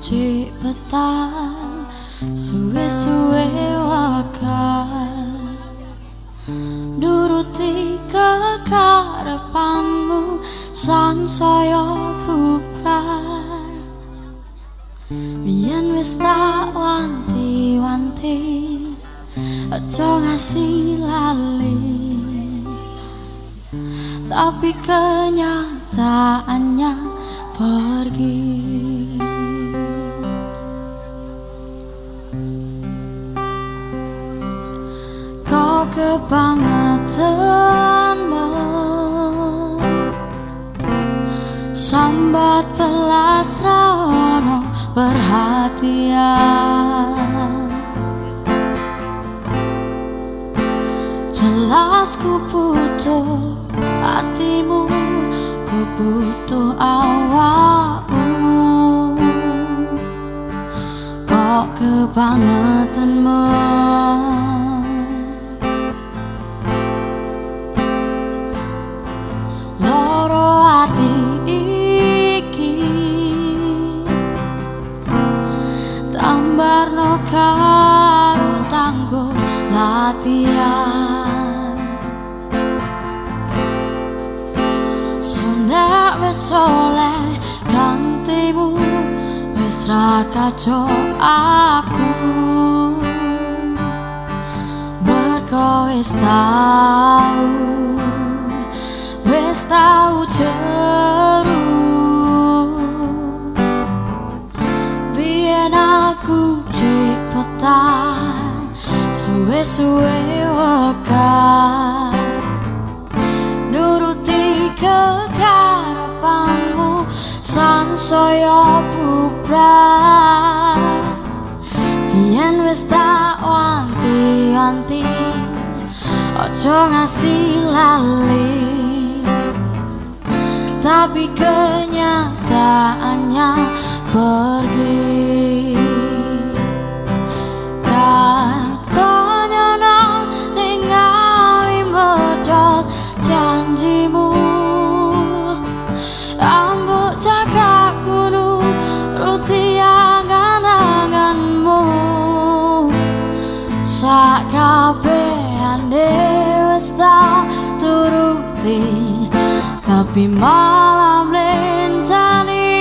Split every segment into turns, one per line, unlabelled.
cek petang suwe-suwe wakan nuruti kekarepanmu san saya bubrah biyen wis tak wanti-wanti aja ngasih lali. Tapi kenyataannya pergi kebangetanmu sambat pelas rono perhatian. Jelas ku butuh hatimu ku butuh awakmu. Kok kebangetanmu wis oleh gantimu wis ra kaco aku. Mergo wis tau wis tau jeru. Biyen aku cepetan suwe-suwe wekan san saya bubrah biyen wis tak wanti-wanti aja ngasih lali. Tapi kenyataannya Sak kabehane turuti Tapi malam lencani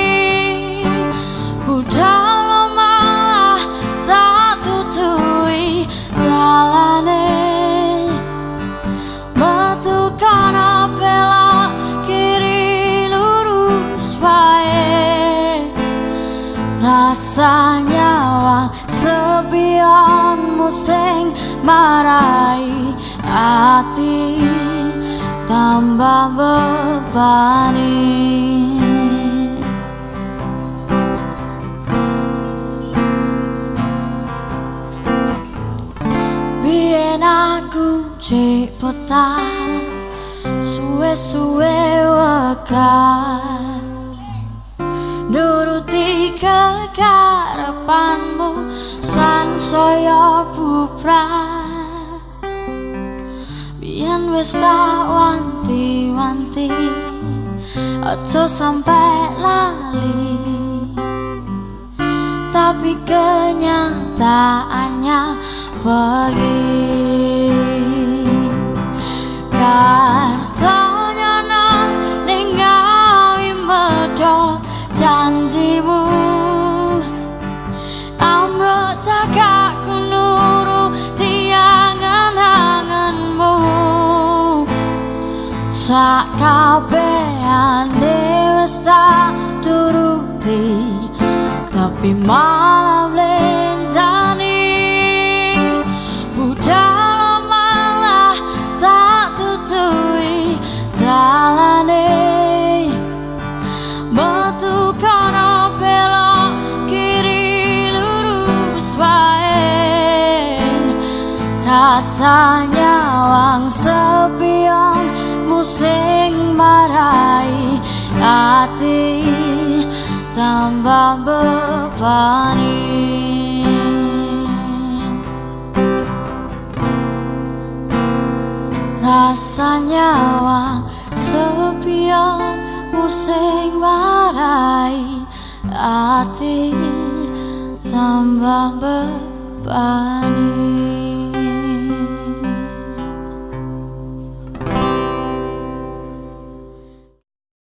Budal malah tak tutui dalane Metu kana belok kiri lurus bae Rasanya wang sepionmu sing marai ati tambah bebani. Biyen aku cek petang Suwe-suwe wekan Nuruti kekarepanmu Sansoyo bubrak wis tak wanti-wanti aja sampai lali. Tapi kenyataannya pergi Kartonya nang ning ngawi medhot janjimu. Amro jagaku kabehane wis tak turuti Tapi malam lencani. Budal malah tak tutui dalane Metu kono belok kiri lurus wae. Rasanya wang sepion musing marai hati tambah bebani. Rasanya wang sepion musing marai hati tambah bebani